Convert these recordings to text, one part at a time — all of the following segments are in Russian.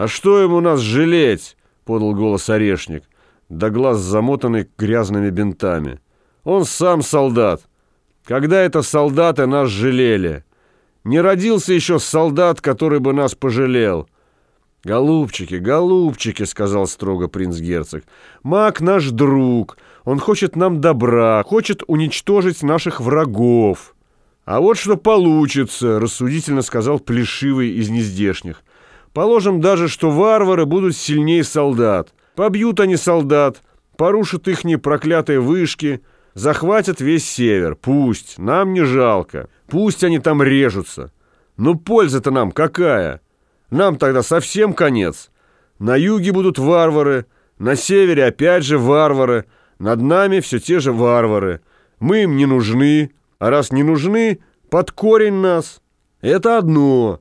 «А что ему нас жалеть?» — подал голос Орешник, до глаз замотанный грязными бинтами. «Он сам солдат. Когда это солдаты нас жалели? Не родился еще солдат, который бы нас пожалел». «Голубчики, голубчики», — сказал строго принц-герцог, — «маг наш друг, он хочет нам добра, хочет уничтожить наших врагов». «А вот что получится», — рассудительно сказал Плешивый из нездешних. «Положим даже, что варвары будут сильнее солдат. Побьют они солдат, порушат ихние проклятые вышки, захватят весь север. Пусть, нам не жалко. Пусть они там режутся. Но польза-то нам какая?» Нам тогда совсем конец. На юге будут варвары, на севере опять же варвары, над нами все те же варвары. Мы им не нужны, а раз не нужны, под корень нас. Это одно.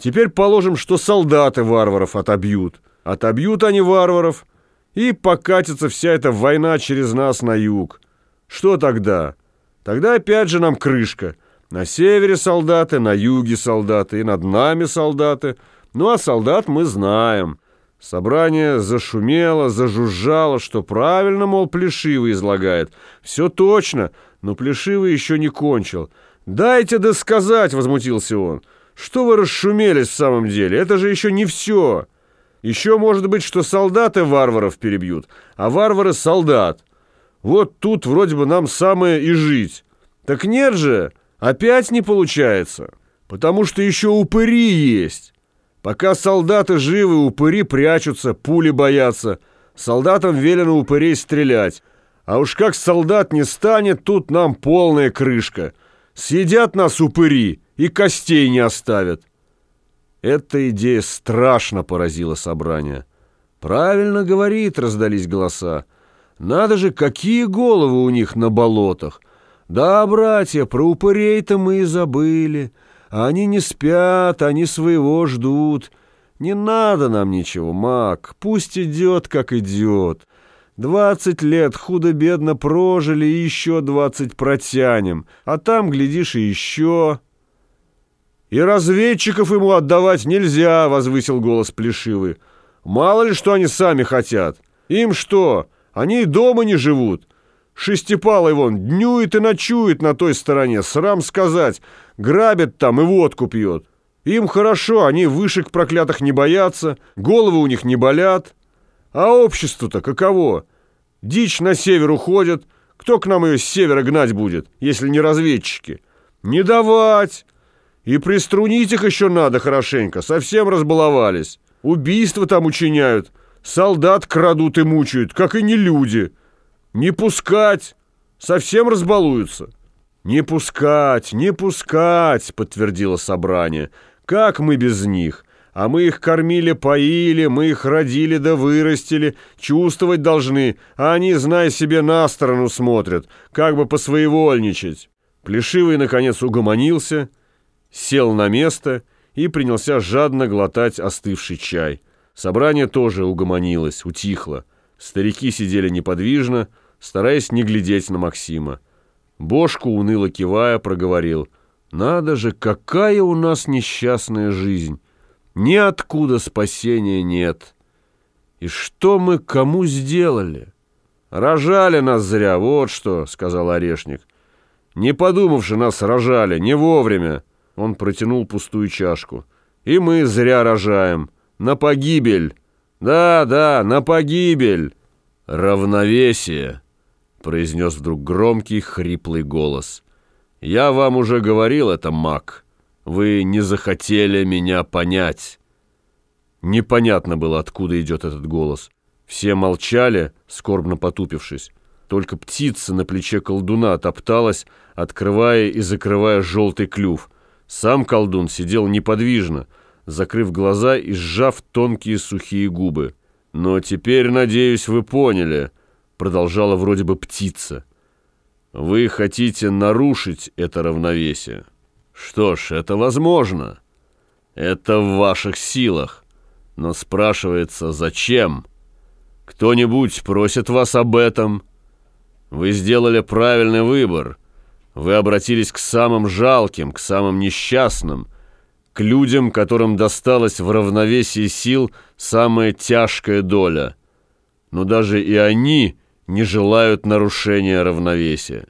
Теперь положим, что солдаты варваров отобьют. Отобьют они варваров, и покатится вся эта война через нас на юг. Что тогда? Тогда опять же нам крышка. На севере солдаты, на юге солдаты, и над нами солдаты – ну, а солдат мы знаем. Собрание зашумело, зажужжало, что правильно, мол, Плешивый излагает. Все точно, но Плешивый еще не кончил. «Дайте досказать!» — возмутился он. «Что вы расшумелись в самом деле? Это же еще не все!» Еще может быть, что солдаты варваров перебьют, а варвары солдат. Вот тут вроде бы нам самое и жить. Так нет же, опять не получается, потому что еще упыри есть. Пока солдаты живы, упыри прячутся, пули боятся. Солдатам велено упырей стрелять. А уж как солдат не станет, тут нам полная крышка. Съедят нас упыри и костей не оставят. Эта идея страшно поразила собрание. «Правильно говорит», — раздались голоса. «Надо же, какие головы у них на болотах! Да, братья, про упырей-то мы и забыли». Они не спят, они своего ждут. Не надо нам ничего, маг, пусть идет, как идет. Двадцать лет худо-бедно прожили и еще двадцать протянем, а там, глядишь, и еще... «И разведчиков ему отдавать нельзя», — возвысил голос Плешивый. «Мало ли, что они сами хотят. Им что? Они и дома не живут. Шестипалый вон днюет и ночует на той стороне, срам сказать, грабит там и водку пьет. Им хорошо, они вышек проклятых не боятся, головы у них не болят. А обществу-то каково? Дичь на север уходит, кто к нам ее с севера гнать будет, если не разведчики? Не давать! И приструнить их еще надо хорошенько, совсем разбаловались. Убийства там учиняют, солдат крадут и мучают, как и не люди». Не пускать! Совсем разбалуются!» «Не пускать, не пускать!» — подтвердило собрание. «Как мы без них? А мы их кормили, поили, мы их родили да вырастили, чувствовать должны, а они, зная себе, на сторону смотрят, как бы посвоевольничать». Плешивый, наконец, угомонился, сел на место и принялся жадно глотать остывший чай. Собрание тоже угомонилось, утихло. Старики сидели неподвижно, стараясь не глядеть на Максима. Бошку, уныло кивая, проговорил. «Надо же, какая у нас несчастная жизнь! Ниоткуда спасения нет! И что мы кому сделали?» «Рожали нас зря, вот что», — сказал Орешник. «Не подумавши, нас рожали, не вовремя». Он протянул пустую чашку. «И мы зря рожаем. На погибель. Да, да, на погибель. Равновесие» произнес вдруг громкий, хриплый голос. «Я вам уже говорил это, маг. Вы не захотели меня понять». Непонятно было, откуда идет этот голос. Все молчали, скорбно потупившись. Только птица на плече колдуна топталась, открывая и закрывая желтый клюв. Сам колдун сидел неподвижно, закрыв глаза и сжав тонкие сухие губы. «Но теперь, надеюсь, вы поняли», продолжала вроде бы птица. Вы хотите нарушить это равновесие. Что ж, это возможно. Это в ваших силах. Но спрашивается, зачем? Кто-нибудь просит вас об этом? Вы сделали правильный выбор. Вы обратились к самым жалким, к самым несчастным, к людям, которым досталась в равновесии сил самая тяжкая доля. Но даже и они не желают нарушения равновесия.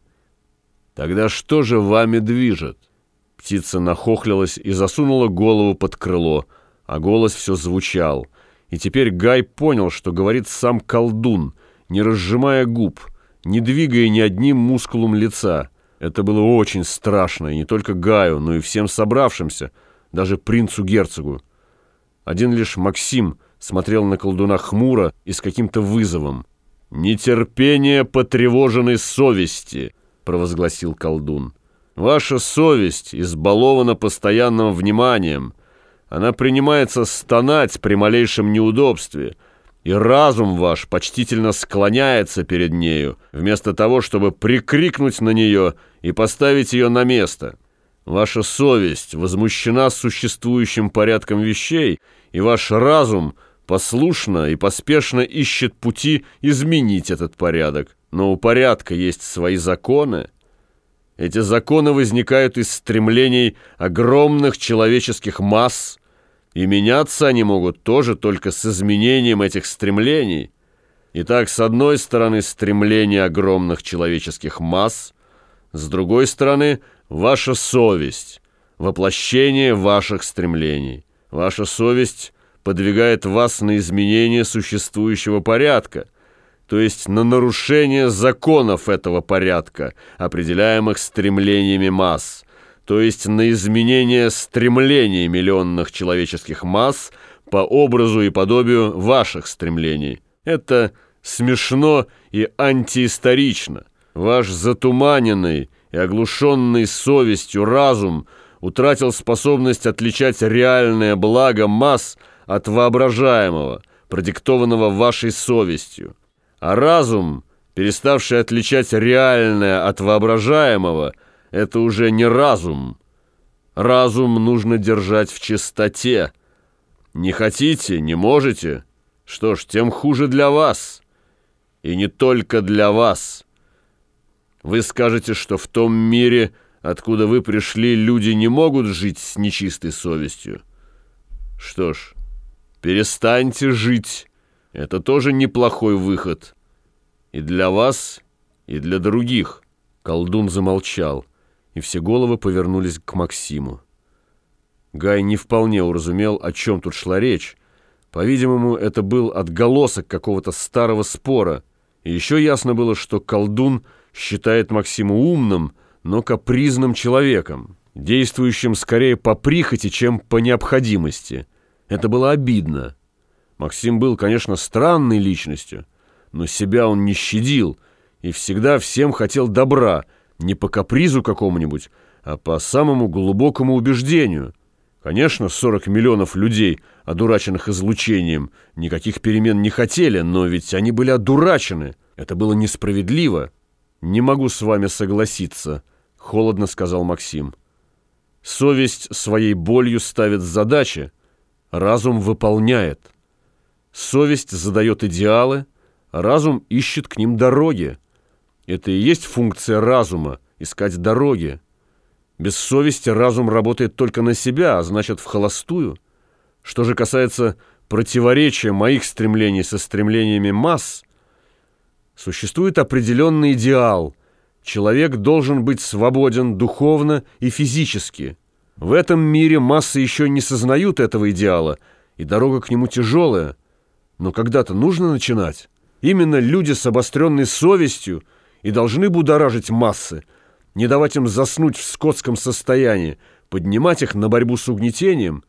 Тогда что же вами движет? Птица нахохлилась и засунула голову под крыло, а голос все звучал. И теперь Гай понял, что говорит сам колдун, не разжимая губ, не двигая ни одним мускулом лица. Это было очень страшно, и не только Гаю, но и всем собравшимся, даже принцу-герцогу. Один лишь Максим смотрел на колдуна хмуро и с каким-то вызовом. «Нетерпение потревоженной совести», — провозгласил колдун. «Ваша совесть избалована постоянным вниманием. Она принимается стонать при малейшем неудобстве» и разум ваш почтительно склоняется перед нею, вместо того, чтобы прикрикнуть на нее и поставить ее на место. Ваша совесть возмущена существующим порядком вещей, и ваш разум послушно и поспешно ищет пути изменить этот порядок. Но у порядка есть свои законы. Эти законы возникают из стремлений огромных человеческих масс, и меняться они могут тоже только с изменением этих стремлений. Итак, с одной стороны стремление огромных человеческих масс, с другой стороны ваша совесть, воплощение ваших стремлений. Ваша совесть подвигает вас на изменение существующего порядка, то есть на нарушение законов этого порядка, определяемых стремлениями масс – то есть на изменение стремлений миллионных человеческих масс по образу и подобию ваших стремлений. Это смешно и антиисторично. Ваш затуманенный и оглушенный совестью разум утратил способность отличать реальное благо масс от воображаемого, продиктованного вашей совестью. А разум, переставший отличать реальное от воображаемого – это уже не разум. Разум нужно держать в чистоте. Не хотите, не можете? Что ж, тем хуже для вас. И не только для вас. Вы скажете, что в том мире, откуда вы пришли, люди не могут жить с нечистой совестью. Что ж, перестаньте жить. Это тоже неплохой выход. И для вас, и для других. Колдун замолчал и все головы повернулись к Максиму. Гай не вполне уразумел, о чем тут шла речь. По-видимому, это был отголосок какого-то старого спора. И еще ясно было, что колдун считает Максима умным, но капризным человеком, действующим скорее по прихоти, чем по необходимости. Это было обидно. Максим был, конечно, странной личностью, но себя он не щадил и всегда всем хотел добра – не по капризу какому-нибудь, а по самому глубокому убеждению. Конечно, 40 миллионов людей, одураченных излучением, никаких перемен не хотели, но ведь они были одурачены. Это было несправедливо. «Не могу с вами согласиться», — холодно сказал Максим. «Совесть своей болью ставит задачи, разум выполняет. Совесть задает идеалы, разум ищет к ним дороги. Это и есть функция разума – искать дороги. Без совести разум работает только на себя, а значит, в холостую. Что же касается противоречия моих стремлений со стремлениями масс, существует определенный идеал. Человек должен быть свободен духовно и физически. В этом мире массы еще не сознают этого идеала, и дорога к нему тяжелая. Но когда-то нужно начинать. Именно люди с обостренной совестью – и должны будоражить массы, не давать им заснуть в скотском состоянии, поднимать их на борьбу с угнетением,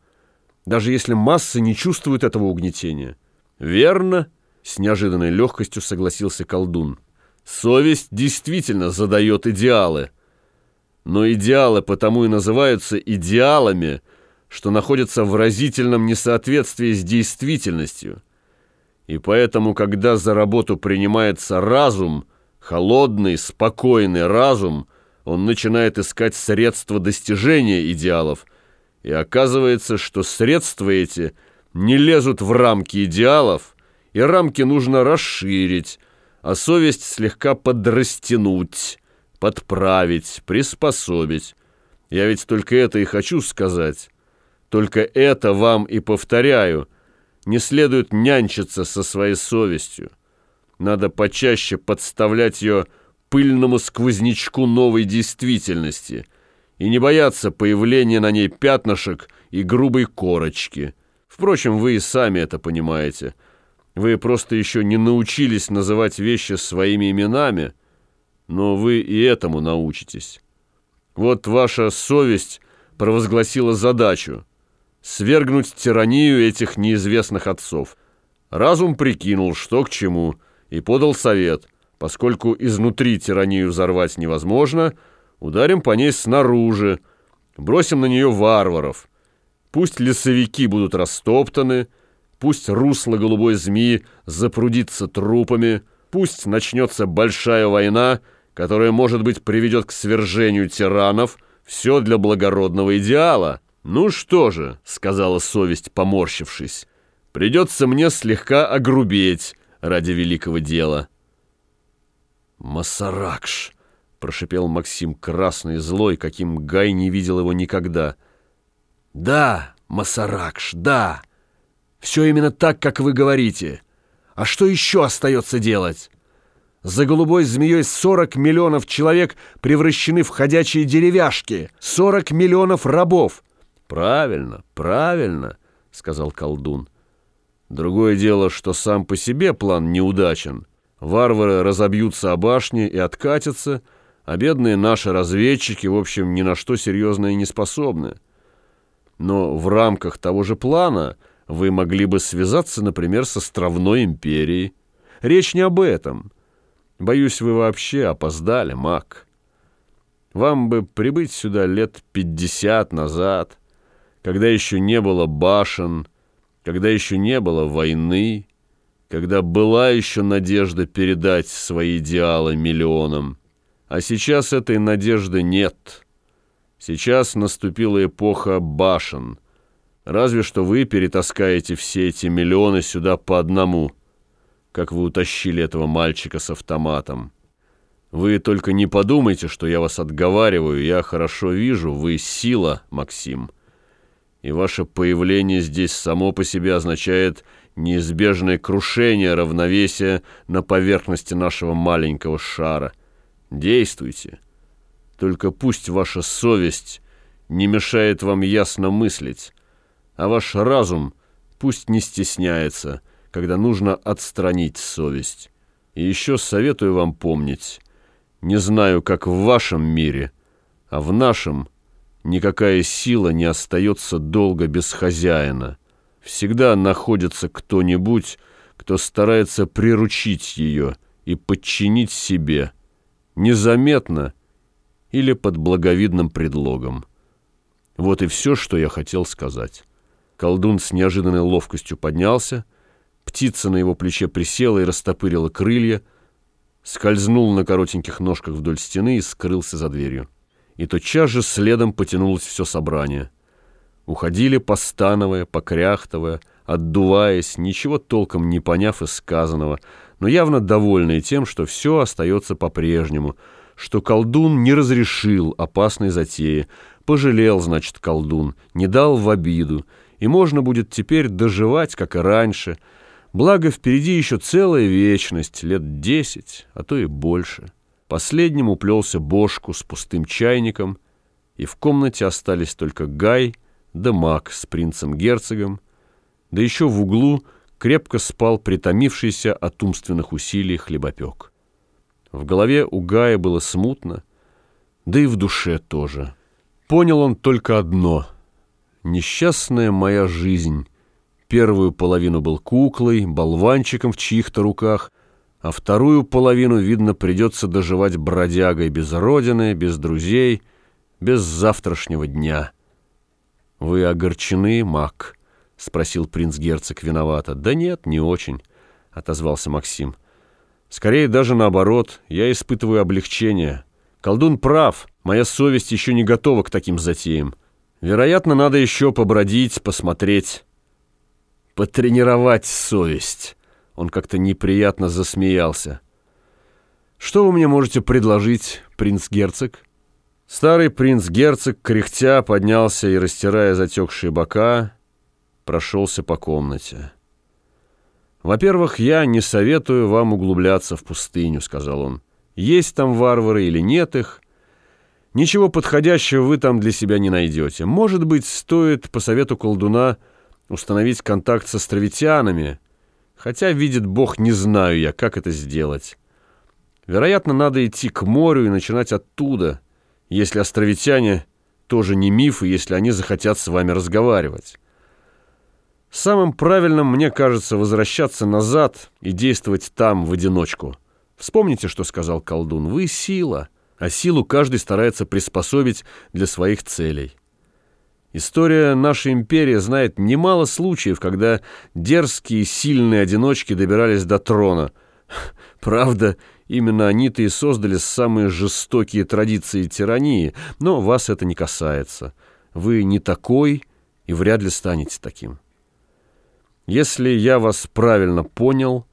даже если массы не чувствуют этого угнетения. «Верно», — с неожиданной легкостью согласился колдун. «Совесть действительно задает идеалы. Но идеалы потому и называются идеалами, что находятся в разительном несоответствии с действительностью. И поэтому, когда за работу принимается разум — холодный, спокойный разум, он начинает искать средства достижения идеалов, и оказывается, что средства эти не лезут в рамки идеалов, и рамки нужно расширить, а совесть слегка подрастянуть, подправить, приспособить. Я ведь только это и хочу сказать. Только это вам и повторяю. Не следует нянчиться со своей совестью. Надо почаще подставлять ее пыльному сквознячку новой действительности и не бояться появления на ней пятнышек и грубой корочки. Впрочем, вы и сами это понимаете. Вы просто еще не научились называть вещи своими именами, но вы и этому научитесь. Вот ваша совесть провозгласила задачу — свергнуть тиранию этих неизвестных отцов. Разум прикинул, что к чему, и подал совет. Поскольку изнутри тиранию взорвать невозможно, ударим по ней снаружи, бросим на нее варваров. Пусть лесовики будут растоптаны, пусть русло голубой змеи запрудится трупами, пусть начнется большая война — которое, может быть, приведет к свержению тиранов, все для благородного идеала. «Ну что же», — сказала совесть, поморщившись, — «придется мне слегка огрубеть ради великого дела». «Масаракш», — прошипел Максим красный и злой, каким Гай не видел его никогда. «Да, Масаракш, да. Все именно так, как вы говорите. А что еще остается делать?» За голубой змеей 40 миллионов человек превращены в ходячие деревяшки. 40 миллионов рабов. Правильно, правильно, сказал колдун. Другое дело, что сам по себе план неудачен. Варвары разобьются о башне и откатятся, а бедные наши разведчики, в общем, ни на что серьезное не способны. Но в рамках того же плана вы могли бы связаться, например, с островной империей. Речь не об этом. Боюсь, вы вообще опоздали, маг. Вам бы прибыть сюда лет пятьдесят назад, когда еще не было башен, когда еще не было войны, когда была еще надежда передать свои идеалы миллионам. А сейчас этой надежды нет. Сейчас наступила эпоха башен. Разве что вы перетаскаете все эти миллионы сюда по одному – как вы утащили этого мальчика с автоматом. Вы только не подумайте, что я вас отговариваю. Я хорошо вижу, вы сила, Максим. И ваше появление здесь само по себе означает неизбежное крушение равновесия на поверхности нашего маленького шара. Действуйте. Только пусть ваша совесть не мешает вам ясно мыслить, а ваш разум пусть не стесняется – когда нужно отстранить совесть. И еще советую вам помнить, не знаю, как в вашем мире, а в нашем никакая сила не остается долго без хозяина. Всегда находится кто-нибудь, кто старается приручить ее и подчинить себе, незаметно или под благовидным предлогом. Вот и все, что я хотел сказать. Колдун с неожиданной ловкостью поднялся, Птица на его плече присела и растопырила крылья, скользнул на коротеньких ножках вдоль стены и скрылся за дверью. И тотчас же следом потянулось все собрание. Уходили, постановая, покряхтывая, отдуваясь, ничего толком не поняв из сказанного, но явно довольные тем, что все остается по-прежнему, что колдун не разрешил опасной затеи, пожалел, значит, колдун, не дал в обиду, и можно будет теперь доживать, как и раньше — Благо, впереди еще целая вечность, лет десять, а то и больше. Последним уплелся Бошку с пустым чайником, и в комнате остались только Гай да Мак с принцем-герцогом, да еще в углу крепко спал притомившийся от умственных усилий хлебопек. В голове у Гая было смутно, да и в душе тоже. Понял он только одно — несчастная моя жизнь, Первую половину был куклой, болванчиком в чьих-то руках, а вторую половину, видно, придется доживать бродягой без родины, без друзей, без завтрашнего дня. «Вы огорчены, маг?» — спросил принц-герцог виновато. «Да нет, не очень», — отозвался Максим. «Скорее даже наоборот, я испытываю облегчение. Колдун прав, моя совесть еще не готова к таким затеям. Вероятно, надо еще побродить, посмотреть» потренировать совесть. Он как-то неприятно засмеялся. «Что вы мне можете предложить, принц-герцог?» Старый принц-герцог, кряхтя, поднялся и, растирая затекшие бока, прошелся по комнате. «Во-первых, я не советую вам углубляться в пустыню», — сказал он. «Есть там варвары или нет их, ничего подходящего вы там для себя не найдете. Может быть, стоит, по совету колдуна, установить контакт с островитянами, хотя, видит Бог, не знаю я, как это сделать. Вероятно, надо идти к морю и начинать оттуда, если островитяне тоже не мифы, если они захотят с вами разговаривать». Самым правильным, мне кажется, возвращаться назад и действовать там в одиночку. Вспомните, что сказал колдун. Вы сила, а силу каждый старается приспособить для своих целей. История нашей империи знает немало случаев, когда дерзкие сильные одиночки добирались до трона. Правда, именно они-то и создали самые жестокие традиции тирании, но вас это не касается. Вы не такой и вряд ли станете таким. Если я вас правильно понял,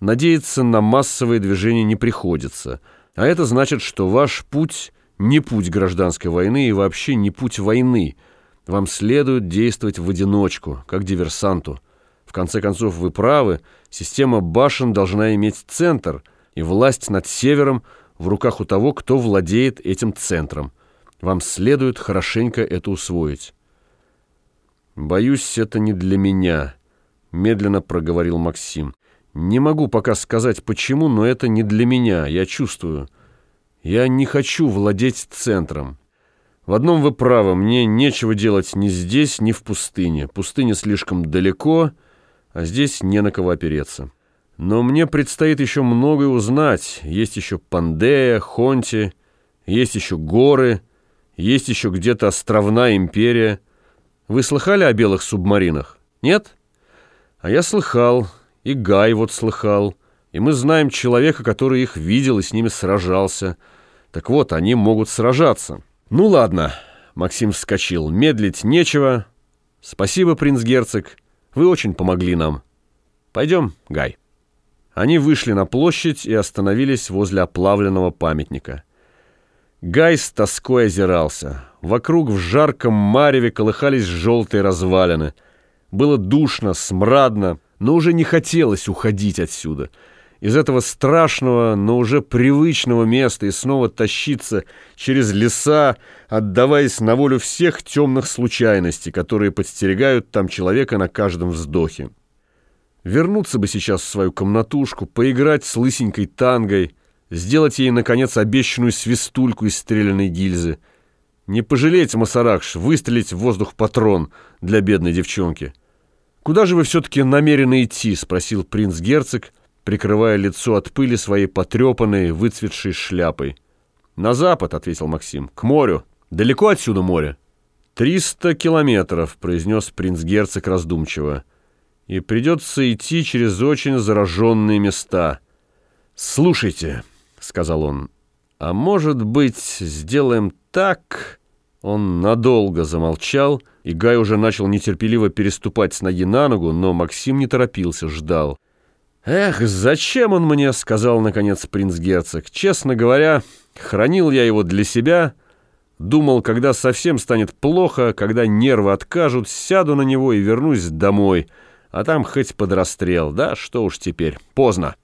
надеяться на массовые движения не приходится, а это значит, что ваш путь не путь гражданской войны и вообще не путь войны. Вам следует действовать в одиночку, как диверсанту. В конце концов, вы правы, система башен должна иметь центр, и власть над севером в руках у того, кто владеет этим центром. Вам следует хорошенько это усвоить. Боюсь, это не для меня медленно проговорил Максим. Не могу пока сказать почему, но это не для меня, я чувствую. Я не хочу владеть центром. В одном вы правы, мне нечего делать ни здесь, ни в пустыне. Пустыня слишком далеко, а здесь не на кого опереться. Но мне предстоит еще многое узнать. Есть еще Пандея, Хонти, есть еще горы, есть еще где-то островная империя. Вы слыхали о белых субмаринах? Нет? А я слыхал, и Гай вот слыхал, и мы знаем человека, который их видел и с ними сражался. Так вот, они могут сражаться. Ну ладно, Максим вскочил, медлить нечего. Спасибо, принц-герцог, вы очень помогли нам. Пойдем, Гай. Они вышли на площадь и остановились возле оплавленного памятника. Гай с тоской озирался. Вокруг в жарком мареве колыхались желтые развалины — было душно, смрадно, но уже не хотелось уходить отсюда. Из этого страшного, но уже привычного места и снова тащиться через леса, отдаваясь на волю всех темных случайностей, которые подстерегают там человека на каждом вздохе. Вернуться бы сейчас в свою комнатушку, поиграть с лысенькой тангой, сделать ей, наконец, обещанную свистульку из стрелянной гильзы. Не пожалеть, Масаракш, выстрелить в воздух патрон для бедной девчонки. «Куда же вы все-таки намерены идти?» — спросил принц-герцог, прикрывая лицо от пыли своей потрепанной, выцветшей шляпой. «На запад», — ответил Максим, — «к морю. Далеко отсюда море?» «Триста километров», — произнес принц-герцог раздумчиво. «И придется идти через очень зараженные места». «Слушайте», — сказал он, — «а может быть, сделаем так...» Он надолго замолчал, и Гай уже начал нетерпеливо переступать с ноги на ногу, но Максим не торопился, ждал. «Эх, зачем он мне?» — сказал, наконец, принц-герцог. «Честно говоря, хранил я его для себя. Думал, когда совсем станет плохо, когда нервы откажут, сяду на него и вернусь домой. А там хоть под расстрел. Да, что уж теперь, поздно».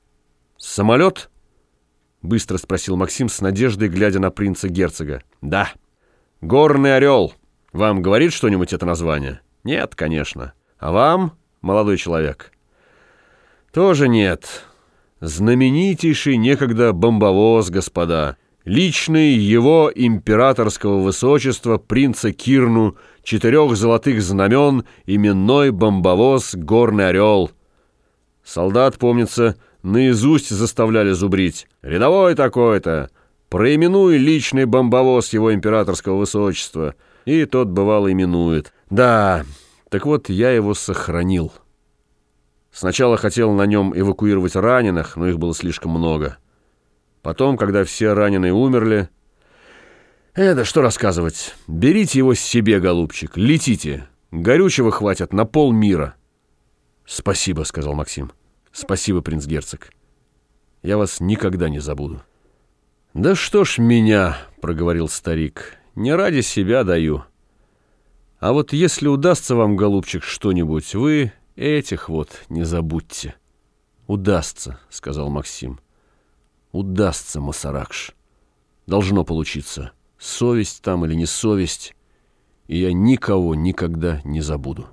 «Самолет?» — быстро спросил Максим с надеждой, глядя на принца-герцога. «Да». «Горный орел». Вам говорит что-нибудь это название? Нет, конечно. А вам, молодой человек? Тоже нет. Знаменитейший некогда бомбовоз, господа. Личный его императорского высочества принца Кирну, четырех золотых знамен, именной бомбовоз «Горный орел». Солдат, помнится, наизусть заставляли зубрить. «Рядовой такой-то! Проименуй личный бомбовоз его императорского высочества». И тот, бывало, именует. Да, так вот я его сохранил. Сначала хотел на нем эвакуировать раненых, но их было слишком много. Потом, когда все раненые умерли... Это что рассказывать? Берите его себе, голубчик, летите. Горючего хватит на полмира. Спасибо, сказал Максим. Спасибо, принц-герцог. Я вас никогда не забуду. Да что ж меня, проговорил старик, — не ради себя даю. А вот если удастся вам, голубчик, что-нибудь, вы этих вот не забудьте. Удастся, сказал Максим. Удастся, Масаракш. Должно получиться. Совесть там или не совесть. И я никого никогда не забуду.